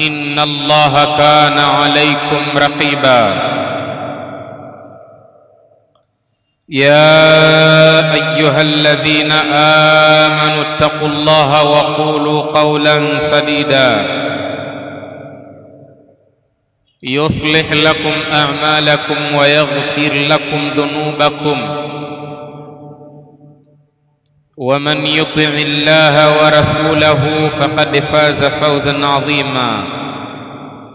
ان الله كان عليكم رقيبا. يا ايها الذين امنوا اتقوا الله وقولوا قولا سديدا. يصلح لكم اعمالكم ويغفر لكم ذنوبكم. ومن يطع الله ورسوله فقد فاز فوزا عظيما.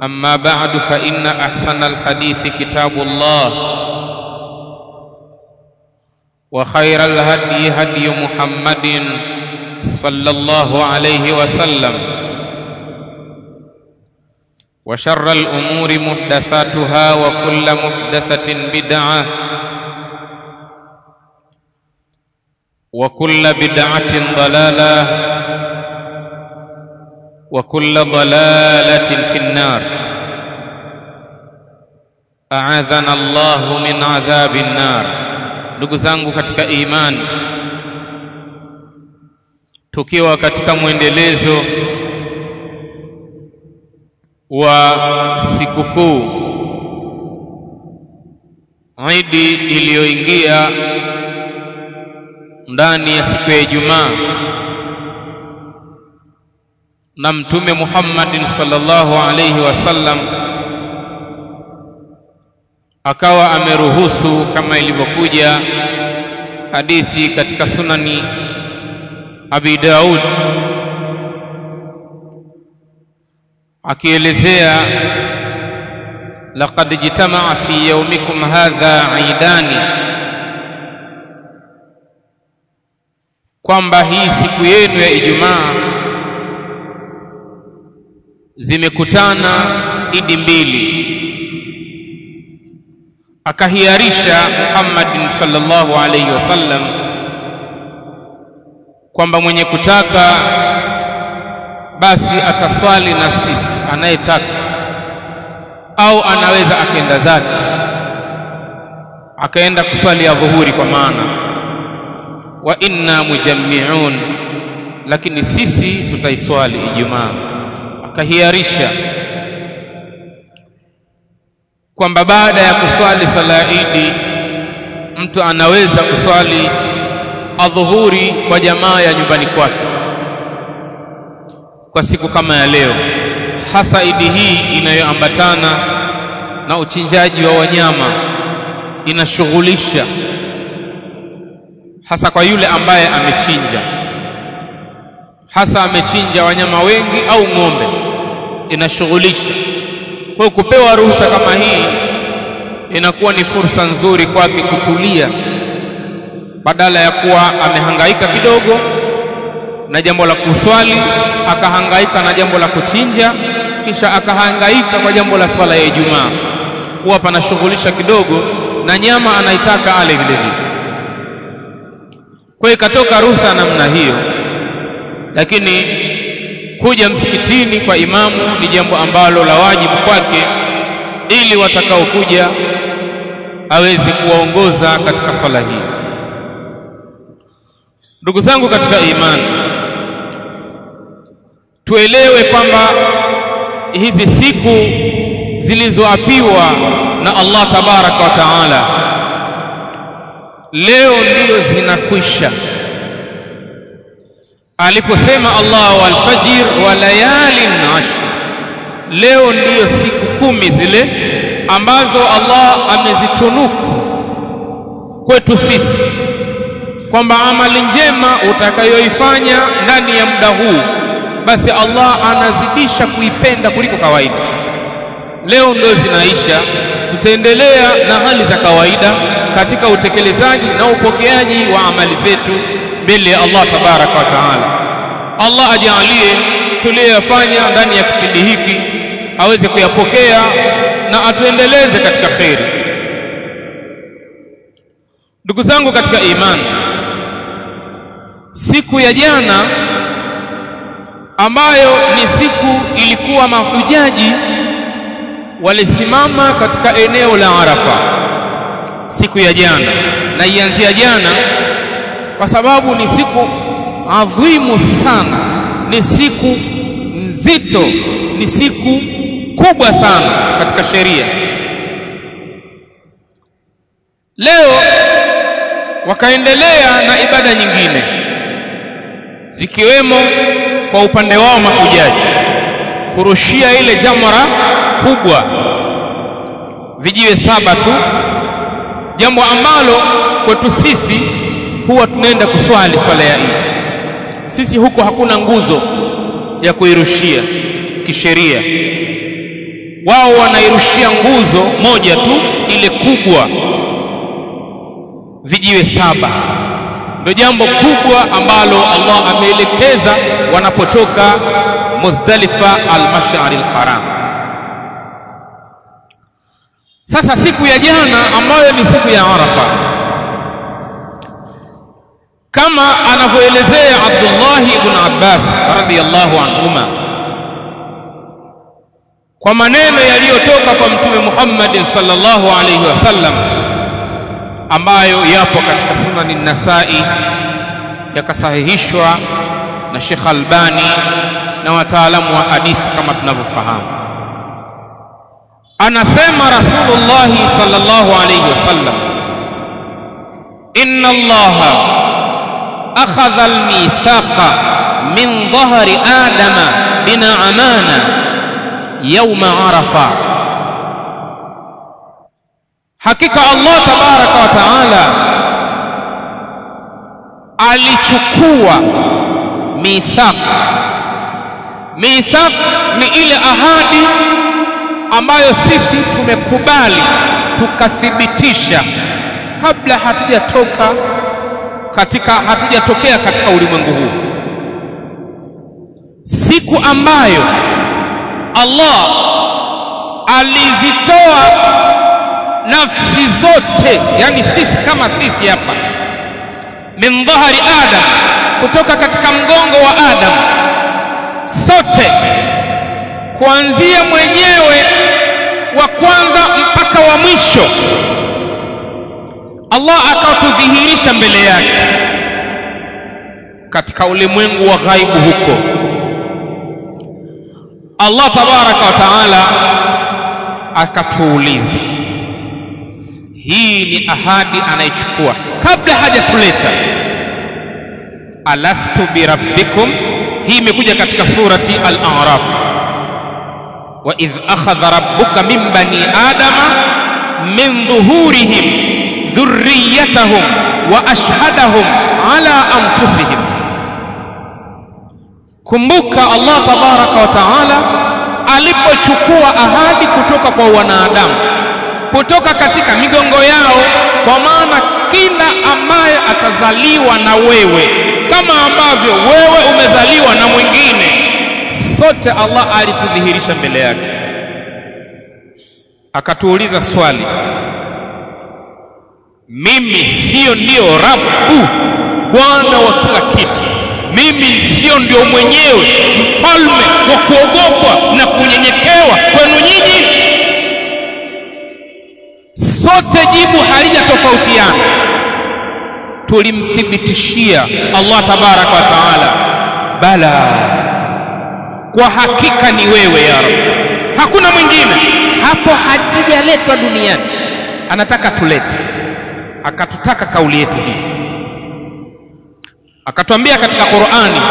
أما بعد فإن أحسن الحديث كتاب الله وخير الهدي هدي محمد صلى الله عليه وسلم وشر الأمور محدثاتها وكل محدثة بدعة وكل بدعة ضلالة وكل ضلالة في النار أعاذنا الله من عذاب النار ndugu zangu katika imani tukiwa katika mwendelezo wa sikukuu Idi iliyoingia ndani ya siku ya Ijumaa na Mtume Muhammadin sallallahu alayhi wasallam akawa ameruhusu kama ilivyokuja hadithi katika sunani Abi Daud akielezea laqad jitamaa fi yawmikum hadha idani kwamba hii siku yenu ya Ijumaa zimekutana idi mbili. Akahiarisha Muhammadin sallallahu alayhi wasallam kwamba mwenye kutaka basi ataswali na sisi anayetaka au anaweza akaenda zake akaenda kuswali ya dhuhuri kwa maana wa inna mujammi'un. Lakini sisi tutaiswali Ijumaa. Akahiarisha kwamba baada ya kuswali sala ya Idi mtu anaweza kuswali adhuhuri kwa jamaa ya nyumbani kwake kwa siku kama ya leo. Hasa Idi hii inayoambatana na uchinjaji wa wanyama inashughulisha hasa kwa yule ambaye amechinja. Hasa amechinja wanyama wengi au ng'ombe. Inashughulisha. Kwa kupewa ruhusa kama hii inakuwa ni fursa nzuri kwake kutulia. Badala ya kuwa amehangaika kidogo na jambo la kuswali akahangaika na jambo la kuchinja kisha akahangaika kwa jambo la swala ya Ijumaa. Huwa panashughulisha kidogo na nyama anaitaka ale vile vile kwa hiyo ikatoka ruhusa namna hiyo. Lakini kuja msikitini kwa imamu ni jambo ambalo la wajibu kwake ili watakaokuja aweze kuwaongoza katika swala hii. Ndugu zangu katika imani tuelewe kwamba hizi siku zilizoapiwa na Allah tabaraka wa taala leo ndiyo zinakwisha. Aliposema Allah walfajir wa layalin ashr leo ndiyo siku kumi zile ambazo Allah amezitunuku kwetu sisi kwamba amali njema utakayoifanya ndani ya muda huu basi Allah anazidisha kuipenda kuliko kawaida leo ndio zinaisha. Tutaendelea na hali za kawaida katika utekelezaji na upokeaji wa amali zetu mbele ya Allah tabaraka wa taala. Allah ajalie tuliyoyafanya ndani ya kipindi hiki aweze kuyapokea na atuendeleze katika kheri. Ndugu zangu katika imani siku ya jana ambayo ni siku ilikuwa mahujaji walisimama katika eneo la Arafa siku ya jana na ianzia jana kwa sababu ni siku adhimu sana ni siku nzito ni siku kubwa sana katika sheria. Leo wakaendelea na ibada nyingine zikiwemo kwa upande wao mahujaji kurushia ile jamara kubwa. Vijiwe saba tu. Jambo ambalo kwetu sisi huwa tunaenda kuswali swala ya Eid sisi huko hakuna nguzo ya kuirushia kisheria. Wao wanairushia nguzo moja tu ile kubwa. Vijiwe saba ndio jambo kubwa ambalo Allah ameelekeza wanapotoka Muzdalifa al-Mash'ar al-Haram. Sasa siku ya jana ambayo ni siku ya Arafa kama anavyoelezea Abdullah ibn Abbas radhiyallahu anhuma kwa maneno yaliyotoka kwa mtume Muhammad sallallahu alayhi wasallam ambayo yapo katika sunani Nasai yakasahihishwa na Sheikh Albani na wataalamu wa hadithi kama tunavyofahamu. Anasema Rasulullah sallallahu alayhi wasallam inna Allah akhadha almithaqa min dhahri adama bina amana yawma arafa hakika Allah tabaraka wa taala alichukua mithaq. Mithaq ni ile ahadi ambayo sisi tumekubali tukathibitisha kabla hatujatoka katika hatujatokea katika ulimwengu huu. Siku ambayo Allah alizitoa nafsi zote yani sisi kama sisi hapa. Min dhahari adam kutoka katika mgongo wa adam. Sote kuanzia mwenyewe wa kwanza mpaka wa mwisho. Allah akatudhihirisha mbele yake. Katika ulimwengu wa ghaibu huko. Allah tabaraka wa taala akatuuliza hii ni ahadi anayechukua. Kabla hajatuleta alastu birabbikum hii imekuja katika surati al-a'raf. Wa idh akhadha rabbuka min bani adama min dhuhurihim dhurriyatahum wa ashhadahum ala anfusihim. Kumbuka Allah tabaraka wa taala alipochukua ahadi kutoka kwa wanadamu kutoka katika migongo yao kwa maana kila ambaye atazaliwa na wewe kama ambavyo wewe umezaliwa na mwingine sote Allah alikudhihirisha mbele yake. Akatuuliza swali mimi sio ndio rabu bwana wa kila kitu? Mimi sio ndio mwenyewe mfalme wa kuogopwa na kunyenyekewa kwenu nyinyi sote jibu halijatofautiana. Tulimthibitishia Allah tabaraka wa taala bala kwa hakika ni wewe ya Rabb hakuna mwingine. Hapo hajijaletwa duniani. Anataka tulete. Akatutaka kauli yetu hii. Akatwambia katika Qur'ani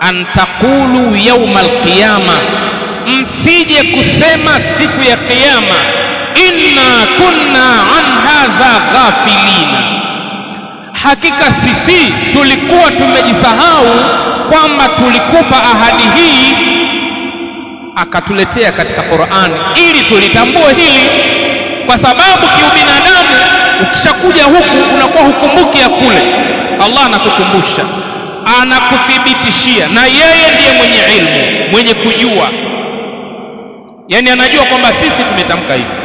antaqulu yaumal qiyama msije kusema siku ya kiyama inna kunna an hadha ghafilina. Hakika sisi tulikuwa tumejisahau kwamba tulikupa ahadi hii akatuletea katika Qur'ani ili tulitambue hili. Kwa sababu kiubinadamu ukishakuja huku unakuwa hukumbuki ya kule. Allah anakukumbusha anakuthibitishia na yeye ndiye mwenye ilmu mwenye kujua. Yani anajua kwamba sisi tumetamka hivi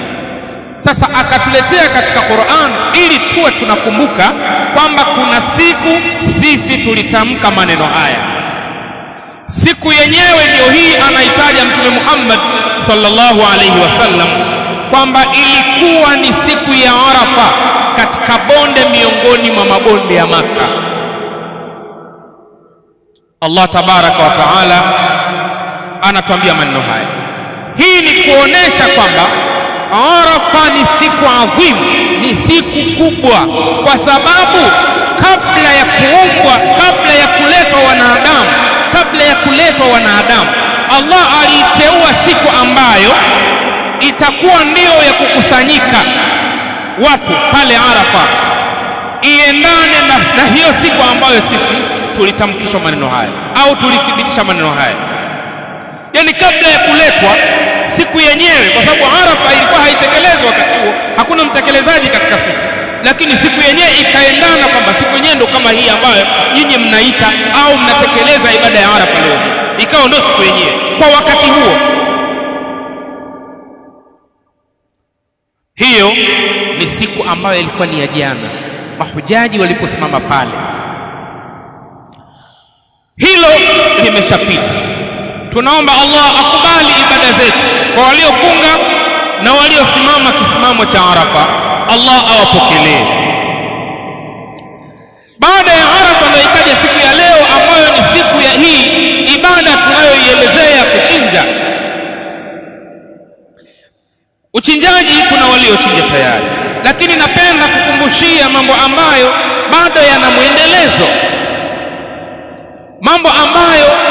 sasa akatuletea katika Qur'an ili tuwe tunakumbuka kwamba kuna siku sisi tulitamka maneno haya. Siku yenyewe ndiyo hii anaitaja mtume Muhammad sallallahu alaihi wasallam kwamba ilikuwa ni siku ya Arafa katika bonde miongoni mwa mabonde ya Maka Allah tabaraka wa taala anatuambia maneno haya. Hii ni kuonesha kwamba Arafa ni siku adhimu, ni siku kubwa, kwa sababu kabla ya kuumbwa, kabla ya kuletwa wanadamu, kabla ya kuletwa wanadamu, Allah aliiteua siku ambayo itakuwa ndio ya kukusanyika watu pale Arafa, iendane na, na hiyo siku ambayo sisi tulitamkishwa maneno haya au tulithibitisha maneno haya, yani kabla ya kuletwa siku yenyewe, kwa sababu Arafa ilikuwa haitekelezwi wakati huo, hakuna mtekelezaji katika sisi, lakini siku yenyewe ikaendana kwamba siku yenyewe ndo kama hii ambayo nyinyi mnaita au mnatekeleza ibada ya Arafa leo, ikawa ndo siku yenyewe kwa wakati huo. Hiyo ni siku ambayo ilikuwa ni ya jana, mahujaji waliposimama pale. Hilo limeshapita. Tunaomba Allah akubali ibada zetu kwa waliofunga na waliosimama kisimamo cha Arafa, Allah awapokelee. Baada ya Arafa ndio ikaja siku ya leo ambayo ni siku ya hii ibada tunayoielezea kuchinja. Uchinjaji kuna waliochinja tayari, lakini napenda kukumbushia mambo ambayo bado yana mwendelezo, mambo ambayo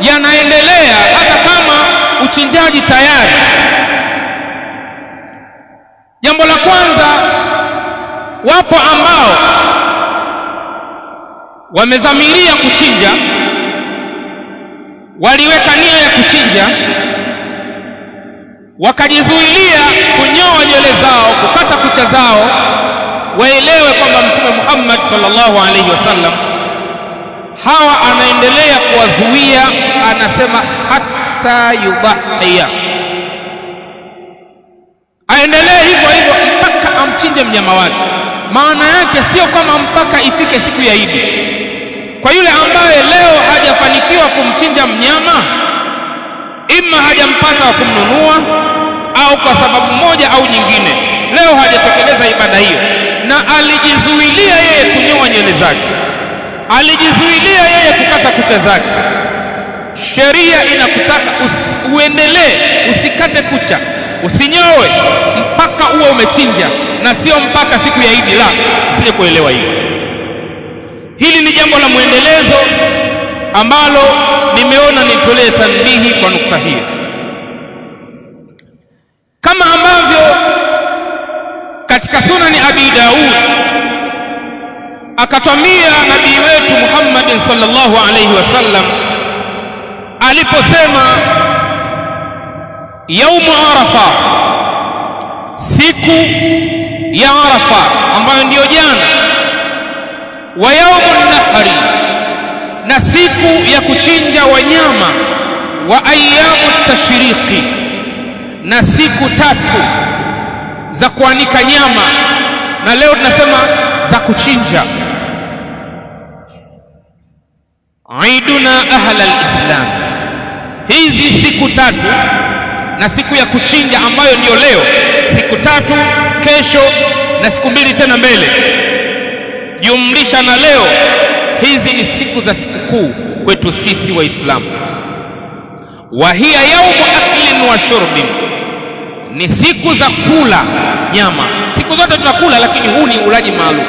yanaendelea hata kama uchinjaji tayari. Jambo la kwanza, wapo ambao wamedhamiria kuchinja, waliweka nia ya kuchinja, wakajizuilia kunyoa nywele zao, kukata kucha zao, waelewe kwamba Mtume Muhammad sallallahu alaihi wasallam hawa anaendelea kuwazuia, anasema hata yubahia aendelee hivyo hivyo mpaka amchinje mnyama wake. Maana yake sio kama mpaka ifike siku ya Idi. Kwa yule ambaye leo hajafanikiwa kumchinja mnyama, ima hajampata wa kumnunua au kwa sababu moja au nyingine, leo hajatekeleza ibada hiyo, na alijizuilia yeye kunyoa nywele zake alijizuilia yeye kukata kucha zake. Sheria inakutaka uendelee, usikate kucha, usinyoe mpaka uwe umechinja, na sio mpaka siku ya Idi. La, usije kuelewa hivi. Hili ni jambo la mwendelezo ambalo nimeona nitolee tanbihi kwa nukta hiyo, kama ambavyo katika sunani Abi Daud akatwambia nabii wetu Muhammadin sallallahu alayhi wasallam aliposema yaumu Arafa, siku ya Arafa ambayo ndiyo jana, wa yaumu nahri, na siku ya kuchinja wanyama, wa ayamu tashriqi, na siku tatu za kuanika nyama, na leo tunasema za kuchinja iduna ahla alislam hizi siku tatu na siku ya kuchinja ambayo ndiyo leo siku tatu kesho na siku mbili tena mbele. Jumlisha na leo hizi ni siku za sikukuu kwetu sisi waislamu. Wa hiya yaumu aklin wa shurbin. Ni siku za kula nyama. Siku zote tunakula lakini huu ni ulaji maalum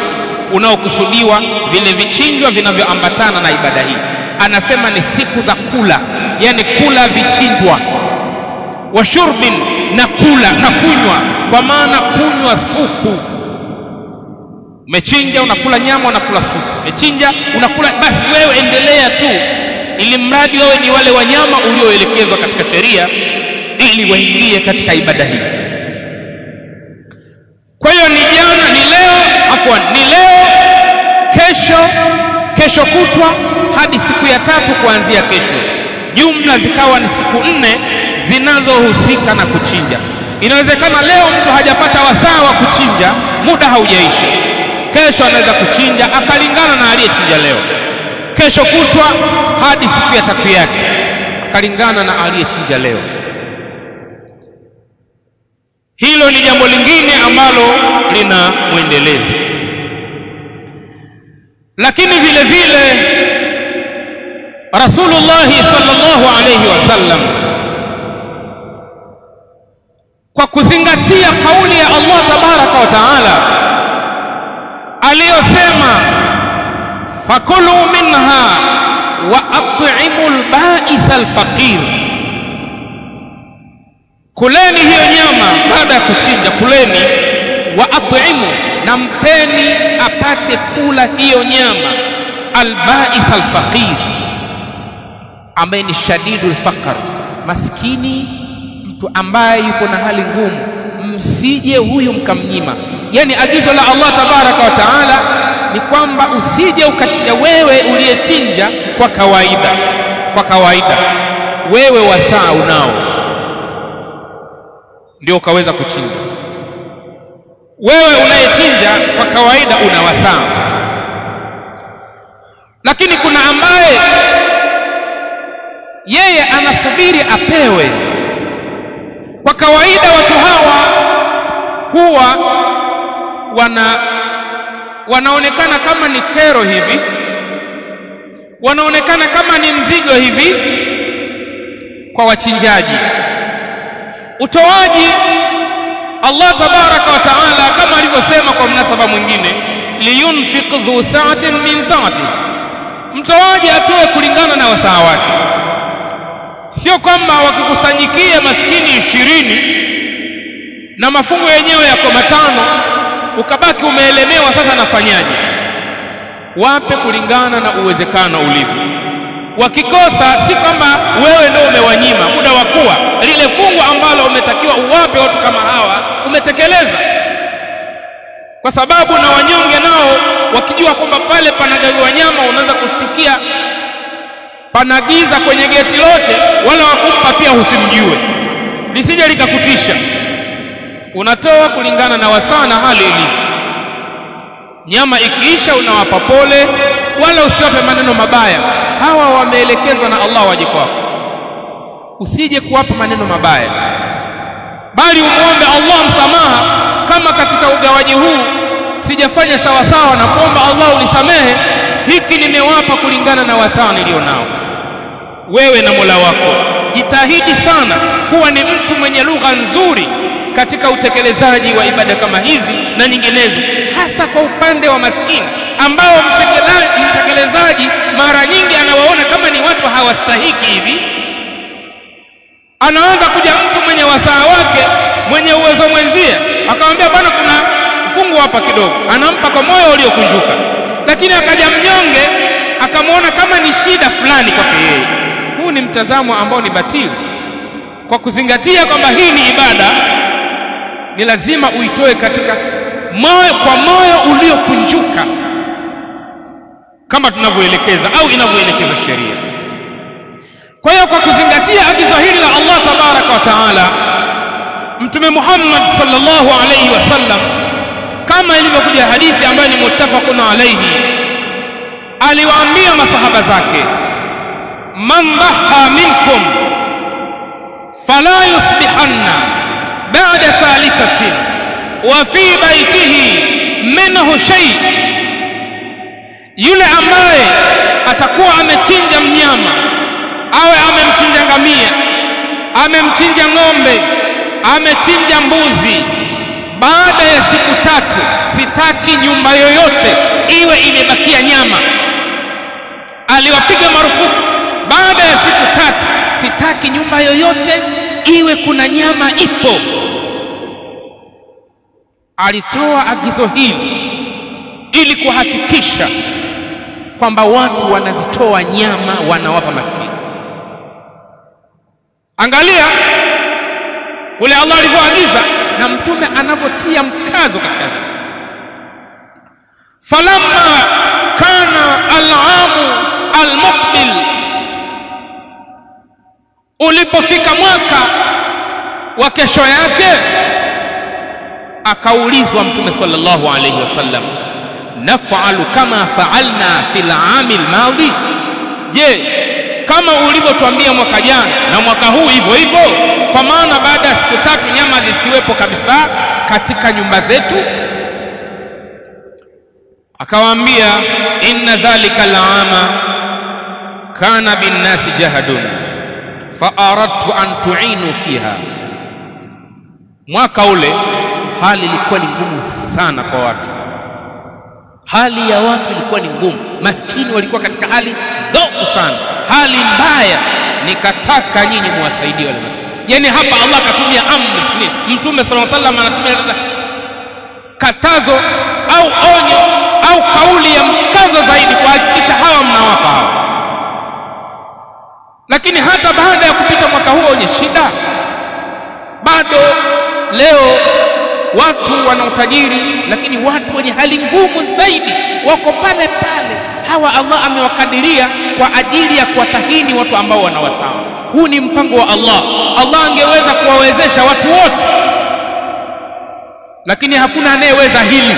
unaokusudiwa vile vichinjwa vinavyoambatana na ibada hii. Anasema ni siku za kula yani kula vichinjwa. Wa shurbin na kula na kunywa. Kwa maana kunywa supu. Umechinja unakula nyama unakula supu. Umechinja unakula basi wewe endelea tu ili mradi wewe ni wale wanyama ulioelekezwa katika sheria ili waingie katika ibada hii. Kwa hiyo ni jana ni leo afwan ni leo kesho kesho kutwa hadi siku ya tatu kuanzia kesho. Jumla zikawa ni siku nne zinazohusika na kuchinja. Inawezekana leo mtu hajapata wasaa wa kuchinja muda haujaisha. Kesho anaweza kuchinja akalingana na aliyechinja leo. Kesho kutwa hadi siku ya tatu yake akalingana na aliyechinja leo. Hilo ni jambo lingine ambalo lina mwendelezo lakini vile vile Rasulullah sallallahu alayhi wasallam kwa kuzingatia kauli ya Allah tabaraka wa taala aliyosema fakulu minha wa at'imu al-ba'is al-faqir. Kuleni hiyo nyama baada ya kuchinja kuleni wa at'imu na mpeni apate kula hiyo nyama. Albais alfaqir. Ambaye ni shadidul faqr. Maskini mtu ambaye yuko na hali ngumu msije huyu mkamnyima. Yani agizo la Allah tabaraka wa taala ni kwamba usije ukachinja wewe uliyechinja kwa kawaida. Kwa kawaida. Wewe wasaa unao. Ndio ukaweza kuchinja wewe unayechinja kwa kawaida una wasaa. Lakini kuna ambaye yeye anasubiri apewe. Kwa kawaida watu hawa huwa wana wanaonekana kama ni kero hivi. Wanaonekana kama ni mzigo hivi kwa wachinjaji. Utoaji Allah tabaraka wa taala kama alivyosema kwa mnasaba mwingine liyunfiq dhu sa'atin min sa'ati mtoaji atoe kulingana na wasaa wake. Sio kwamba wakikusanyikia maskini ishirini na mafungo yenyewe yako matano ukabaki umeelemewa sasa nafanyaje. Wape kulingana na uwezekano ulivyo wakikosa si kwamba wewe ndio umewanyima muda wa kuwa. Lile fungu ambalo umetakiwa uwape watu kama hawa umetekeleza. Kwa sababu na wanyonge nao wakijua kwamba pale panagawiwa nyama unaanza kushtukia. Panagiza kwenye geti lote wala wakumpa pia usimjue. Lisije likakutisha. Unatoa kulingana na wasaa na hali ilivyo. Nyama ikiisha unawapa pole wala usiwape maneno mabaya. Hawa wameelekezwa na Allah waje kwako. Usije kuwapa maneno mabaya. Bali umwombe Allah msamaha kama katika ugawaji huu sijafanya sawasawa, sawa na kuomba Allah unisamehe hiki nimewapa kulingana na wasaa nilio nao wewe na Mola wako jitahidi sana kuwa ni mtu mwenye lugha nzuri katika utekelezaji wa ibada kama hizi na nyinginezo hasa kwa upande wa maskini ambao mtekelezaji mara nyingi anawaona kama ni watu hawastahiki hivi. Anaanza kuja mtu mwenye wasaa wake mwenye uwezo mwenzie akamwambia bwana kuna fungu hapa kidogo. Anampa kwa moyo uliokunjuka lakini akaja mnyonge akamwona kama ni shida fulani kwake yeye. Huu ni mtazamo ambao ni batili kwa kuzingatia kwamba hii ni ibada ni lazima uitoe katika moyo kwa moyo uliokunjuka kama tunavyoelekeza au inavyoelekeza sheria. Kwa hiyo kwa kuzingatia agizo hili la Allah tabaraka wa taala mtume Muhammad sallallahu alayhi wasallam kama ilivyokuja hadithi ambayo ni muttafaqun alayhi aliwaambia masahaba zake man dhaha minkum fala yusbihanna thalithatin wa fi baitihi minhu shay. Yule ambaye atakuwa amechinja mnyama awe amemchinja ngamia amemchinja ng'ombe amechinja mbuzi baada ya siku tatu sitaki nyumba yoyote iwe imebakia nyama. Aliwapiga marufuku. Baada ya siku tatu sitaki nyumba yoyote iwe kuna nyama ipo. Alitoa agizo hili ili kuhakikisha kwamba watu wanazitoa nyama wanawapa maskini. Angalia kule Allah alivyoagiza na mtume anavyotia mkazo katika falamma ulipofika mwaka wa kesho yake akaulizwa mtume sallallahu alayhi wasallam naf'alu kama fa'alna fil 'ami al-madi je kama ulivyotuambia mwaka jana na mwaka huu hivyo hivyo kwa maana baada ya siku tatu nyama zisiwepo kabisa katika nyumba zetu? Akawaambia inna dhalika al'ama kana bin nasi jahadun fa aradtu an tu'inu fiha. Mwaka ule hali ilikuwa ni ngumu sana kwa watu. Hali ya watu ilikuwa ni ngumu. Maskini walikuwa katika hali dhaifu sana. Hali mbaya nikataka nyinyi muwasaidie wale maskini. Yani hapa Allah akatumia amri mtume sallallahu alaihi wasallam anatumia katazo au onyo au kauli ya mkazo zaidi kuhakikisha hawa mnawapa hawa lakini hata baada ya kupita mwaka huo wenye shida bado leo watu wana utajiri lakini watu wenye hali ngumu zaidi wako pale pale. Hawa Allah amewakadiria kwa ajili ya kuwatahini watu ambao wanawasawa huu ni mpango wa Allah. Allah angeweza kuwawezesha watu wote lakini hakuna anayeweza hili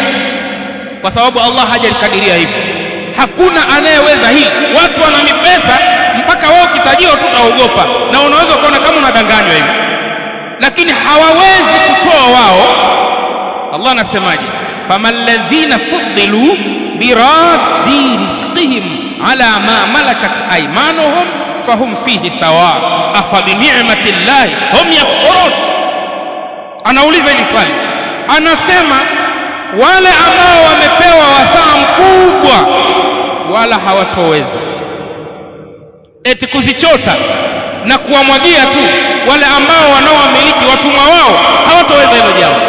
kwa sababu Allah hajalikadiria hivyo. Hakuna anayeweza hili. Watu wana mipesa mpaka wao kitajiwa tu kaogopa. Na unaweza kuona kama unadanganywa hivi. Lakini hawawezi kutoa wao. Allah anasemaje? Famalladhina fuddilu biraddi rizqihim ala ma malakat aymanuhum fahum fihi sawa afa bi ni'mati llahi hum yakfurun. Anauliza hili swali. Anasema wale ambao wamepewa wasaa mkubwa wala hawatoweza eti kuzichota na kuwamwagia tu wale ambao wanaowamiliki watumwa wao hawatoweza hilo jambo.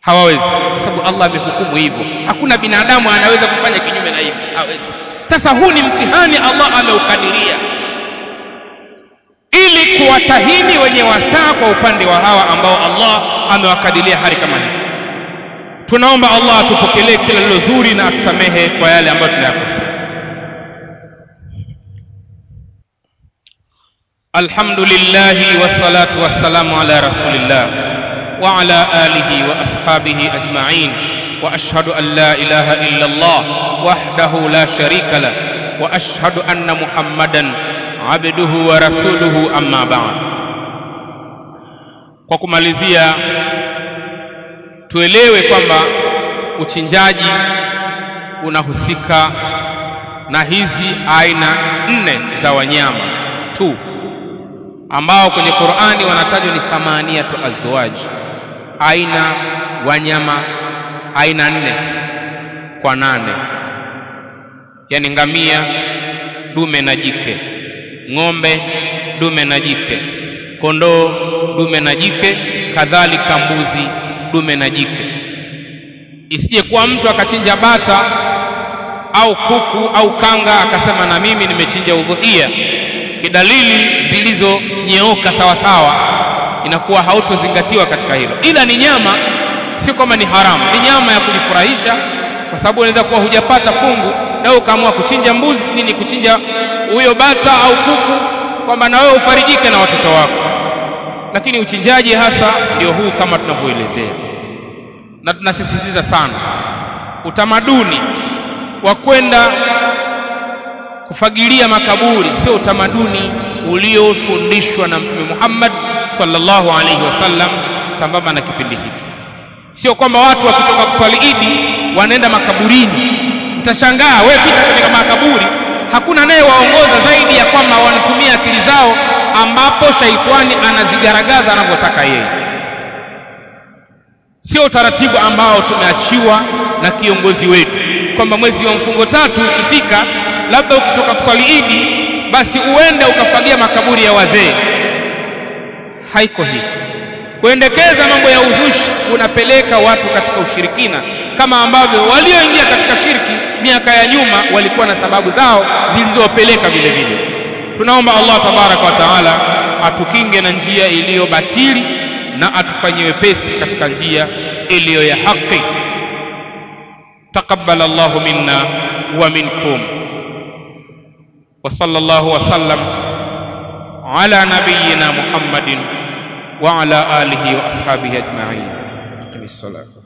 Hawawezi kwa sababu Allah amehukumu hivyo. Hakuna binadamu anaweza kufanya kinyume na hivyo. Hawezi. Sasa huu ni mtihani Allah ameukadiria ili kuwatahini wenye wasaa kwa upande wa hawa ambao Allah amewakadiria hali kama hizo tunaomba Allah atupokelee kila lilo zuri na atusamehe kwa yale ambayo tunayakosa alhamdulillah wassalatu wassalamu ala rasulillah wa ala alihi wa ashabihi ajma'in wa ashhadu an la ilaha illa Allah wahdahu la sharika la wa ashhadu anna Muhammadan abduhu wa rasuluhu amma ba'd. Kwa kumalizia tuelewe kwamba uchinjaji unahusika na hizi aina nne za wanyama tu ambao kwenye Qur'ani wanatajwa ni thamaniyatu azwaj. Aina wanyama aina nne kwa nane. Yani ngamia dume na jike. Ng'ombe dume na jike. Kondoo dume na jike. Kadhalika mbuzi dume na jike. Isije kuwa mtu akachinja bata au kuku au kanga akasema na mimi nimechinja udhuia, kidalili zilizonyooka sawa sawa inakuwa hautozingatiwa katika hilo. Ila ni nyama sio kwamba ni haramu. Ni nyama ya kujifurahisha kwa sababu unaweza kuwa hujapata fungu na ukaamua kuchinja mbuzi nini kuchinja huyo bata au kuku kwamba na wewe ufarijike na watoto wako. Lakini uchinjaji hasa ndio huu kama tunavyoelezea. Na tunasisitiza sana utamaduni wa kwenda kufagilia makaburi sio utamaduni uliofundishwa na Mtume Muhammad sallallahu alaihi wasallam sambamba na kipindi hiki. Sio kwamba watu wakitoka kuswali Idi wanaenda makaburini. Utashangaa wewe pita katika makaburi, hakuna anayewaongoza zaidi ya kwamba wanatumia akili zao, ambapo shaitani anazigaragaza anavyotaka yeye. Sio utaratibu ambao tumeachiwa na kiongozi wetu kwamba mwezi wa mfungo tatu ukifika, labda ukitoka kuswali Idi, basi uende ukafagia makaburi ya wazee. Haiko hivi. Kuendekeza mambo ya uzushi unapeleka watu katika ushirikina, kama ambavyo walioingia katika shirki miaka ya nyuma walikuwa na sababu zao zilizopeleka vile vile. Tunaomba Allah tabaraka wa taala atukinge na njia iliyo batili na atufanyie wepesi katika njia iliyo ya haki. Taqabbal Allahu minna wa minkum. وصلى الله وسلم على نبينا محمد وعلى آله وأصحابه أجمعين. الصلاة.